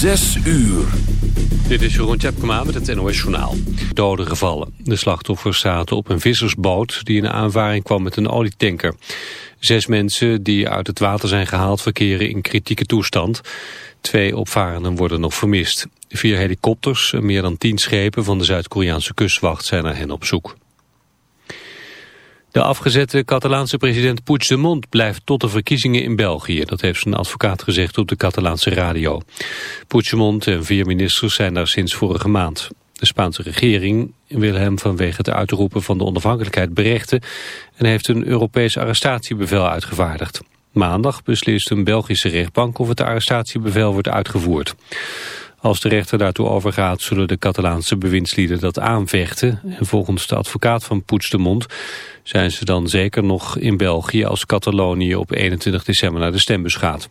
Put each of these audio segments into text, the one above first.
Zes uur. Dit is Jeroen Tjepkema met het NOS Journaal. Doden gevallen. De slachtoffers zaten op een vissersboot die in aanvaring kwam met een olietanker. Zes mensen die uit het water zijn gehaald verkeren in kritieke toestand. Twee opvarenden worden nog vermist. Vier helikopters en meer dan tien schepen van de Zuid-Koreaanse kustwacht zijn naar hen op zoek. De afgezette Catalaanse president Puigdemont blijft tot de verkiezingen in België. Dat heeft zijn advocaat gezegd op de Catalaanse radio. Puigdemont en vier ministers zijn daar sinds vorige maand. De Spaanse regering wil hem vanwege het uitroepen van de onafhankelijkheid berechten... en heeft een Europees arrestatiebevel uitgevaardigd. Maandag beslist een Belgische rechtbank of het arrestatiebevel wordt uitgevoerd. Als de rechter daartoe overgaat zullen de Catalaanse bewindslieden dat aanvechten. En volgens de advocaat van Puigdemont zijn ze dan zeker nog in België als Catalonië op 21 december naar de stembus gaat.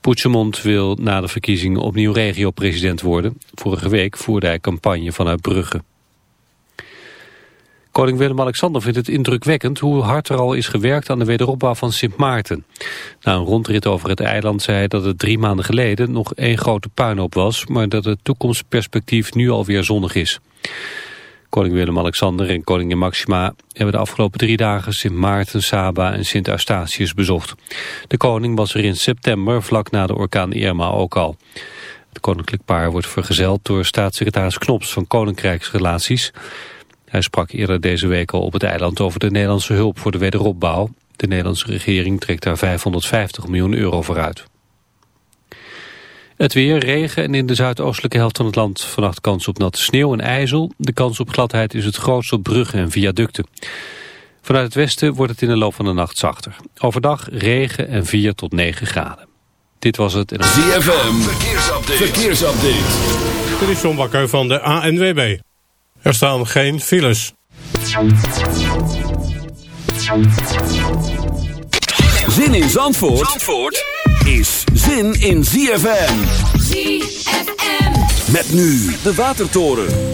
Puigdemont wil na de verkiezingen opnieuw regio-president worden. Vorige week voerde hij campagne vanuit Brugge. Koning Willem-Alexander vindt het indrukwekkend hoe hard er al is gewerkt aan de wederopbouw van Sint Maarten. Na een rondrit over het eiland zei hij dat het drie maanden geleden nog één grote puinhoop was, maar dat het toekomstperspectief nu alweer zonnig is. Koning Willem-Alexander en koningin Maxima hebben de afgelopen drie dagen Sint Maarten, Saba en Sint Eustatius bezocht. De koning was er in september, vlak na de orkaan Irma ook al. Het koninklijk paar wordt vergezeld door staatssecretaris Knops van Koninkrijksrelaties. Hij sprak eerder deze week al op het eiland over de Nederlandse hulp voor de wederopbouw. De Nederlandse regering trekt daar 550 miljoen euro voor uit. Het weer, regen en in de zuidoostelijke helft van het land vannacht kans op natte sneeuw en ijzel. De kans op gladheid is het grootst op bruggen en viaducten. Vanuit het westen wordt het in de loop van de nacht zachter. Overdag regen en 4 tot 9 graden. Dit was het. ZFM, verkeersupdate. verkeersupdate. Dit is John Bakker van de ANWB. Er staan geen files. Zin in Zandvoort, Zandvoort is zin in ZFM. ZFM. Met nu de Watertoren.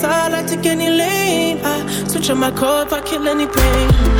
Side lane, I switch on my core if I kill any pain.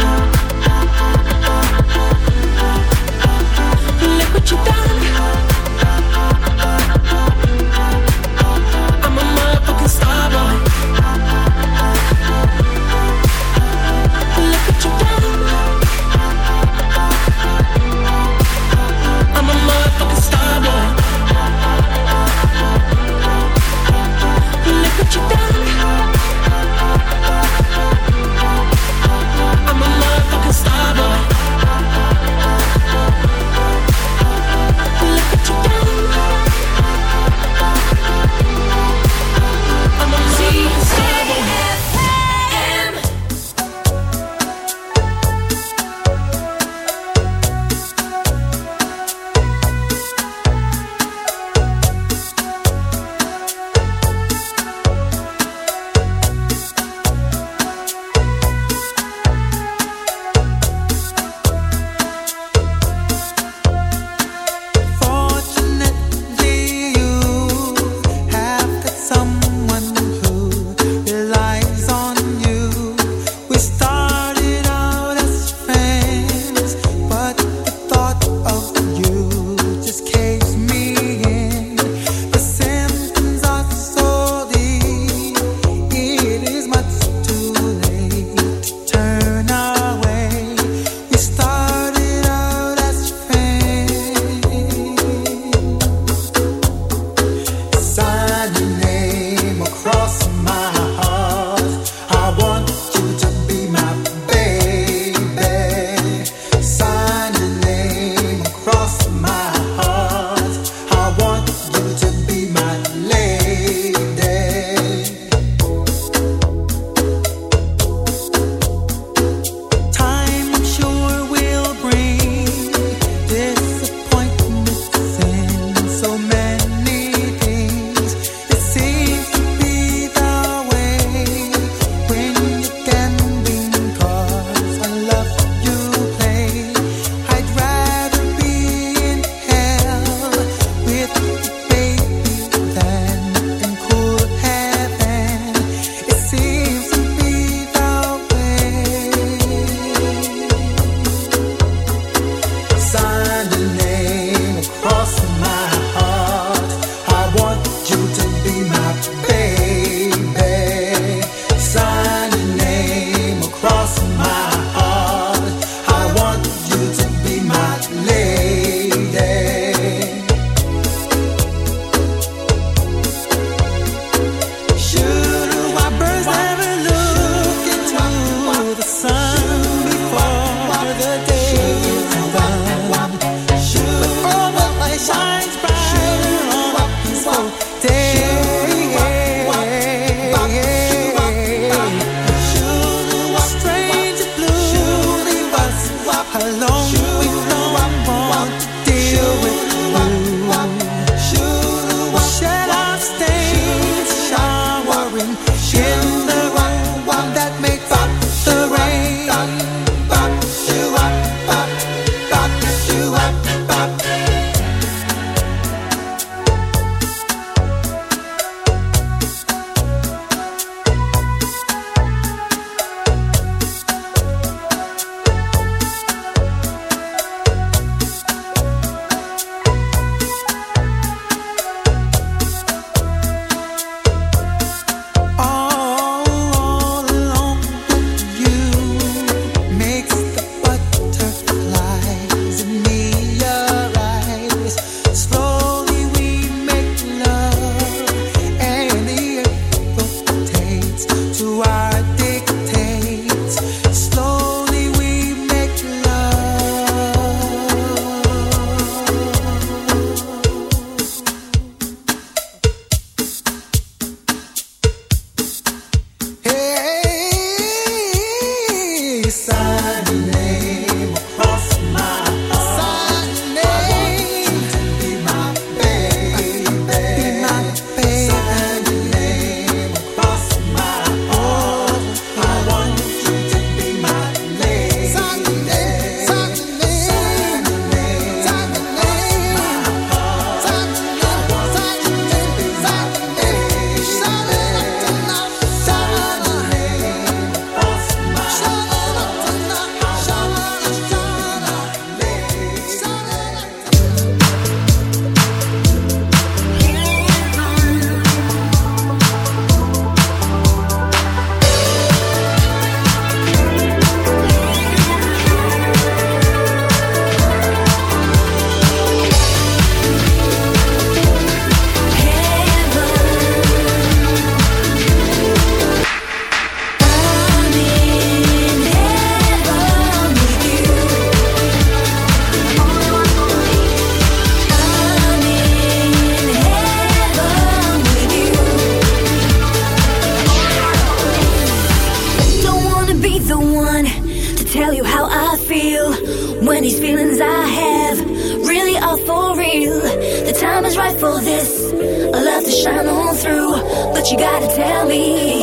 But you gotta tell me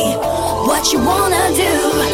what you wanna do.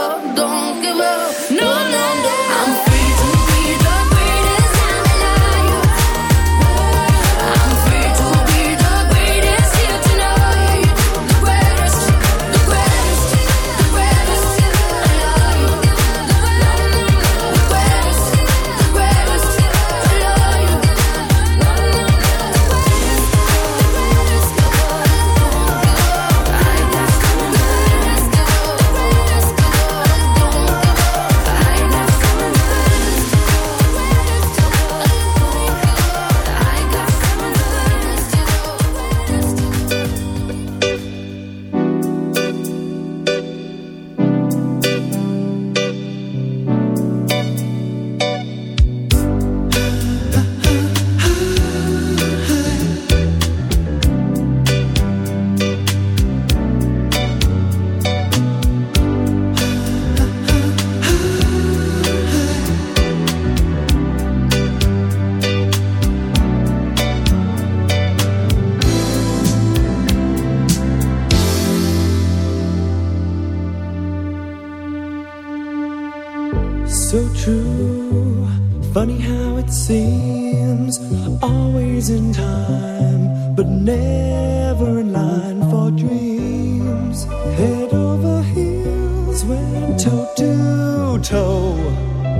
in time, but never in line for dreams. Head over heels, went toe to toe.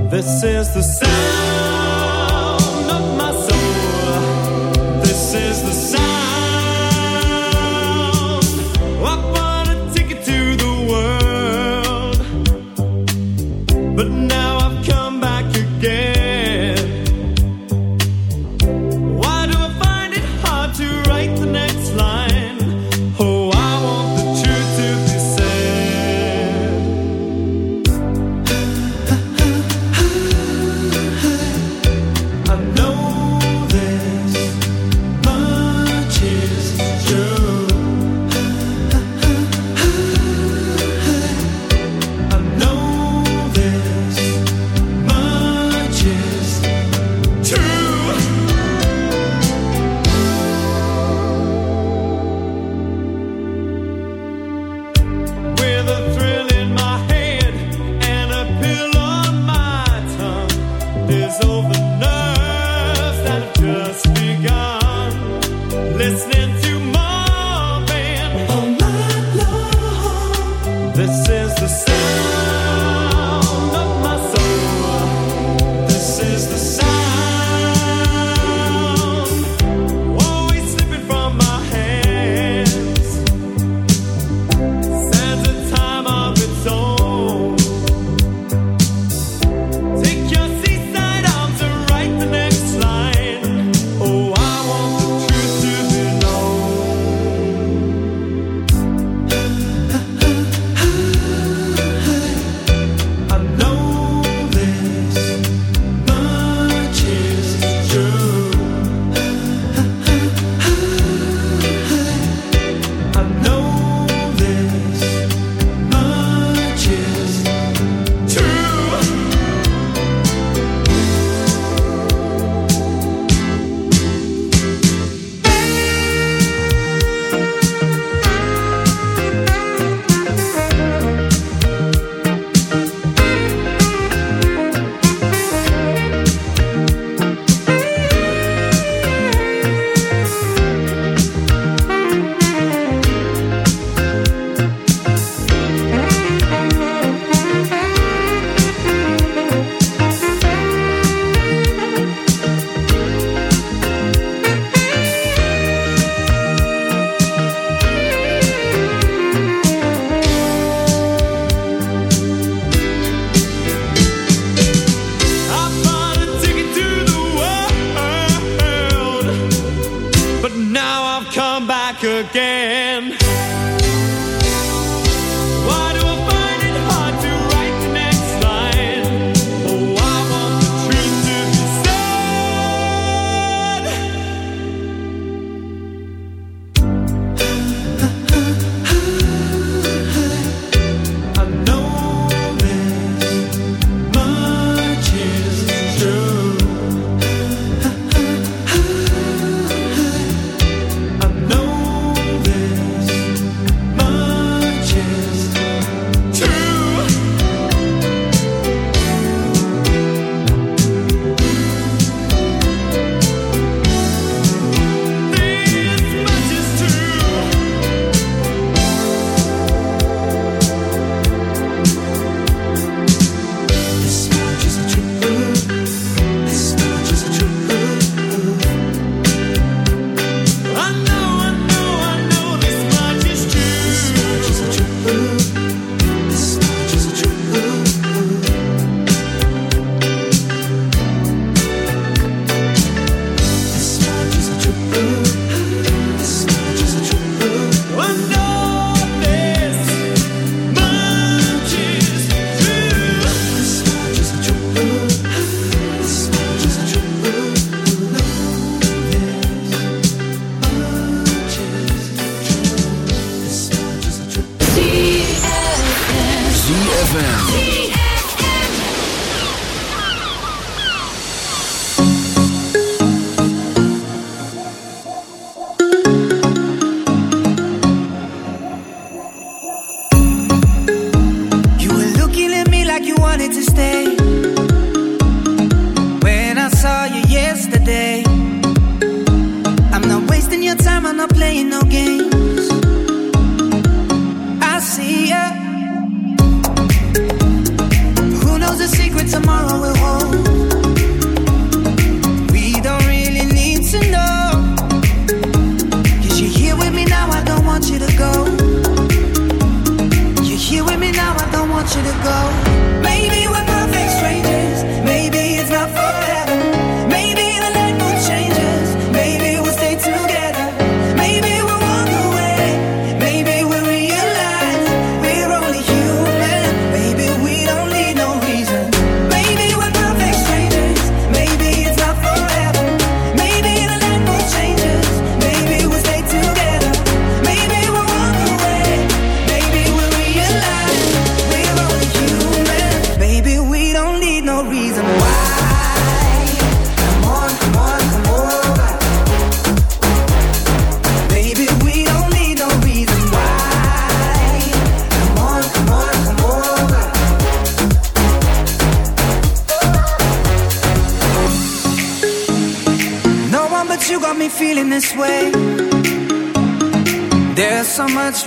This is the sound of my soul. This is the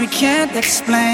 we can't explain.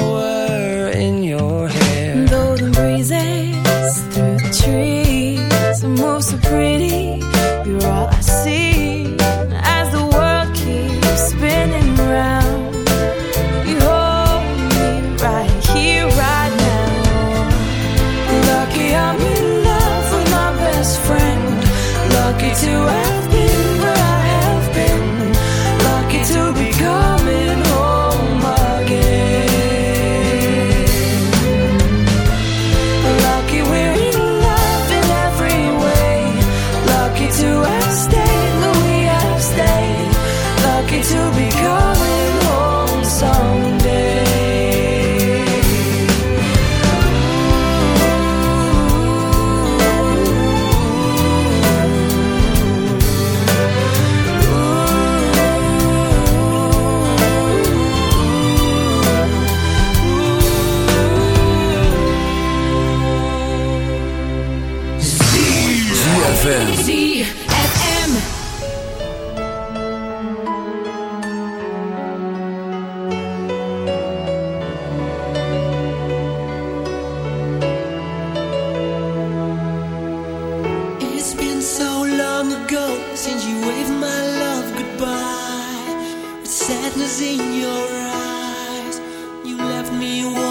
left me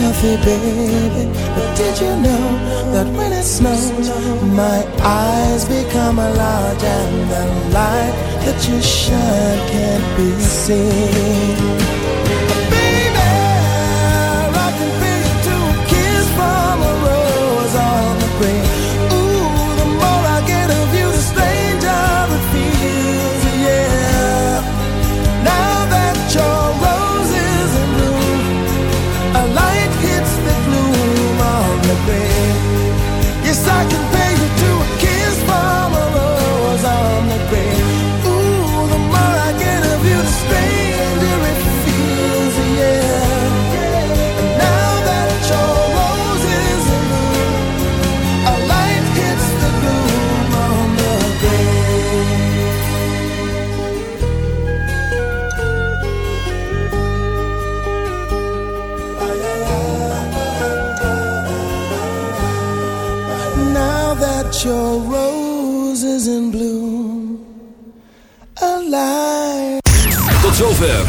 coffee, baby. But did you know that when it snows, my eyes become large and the light that you shine can't be seen? Baby, I can feel two kiss from a rose on the green.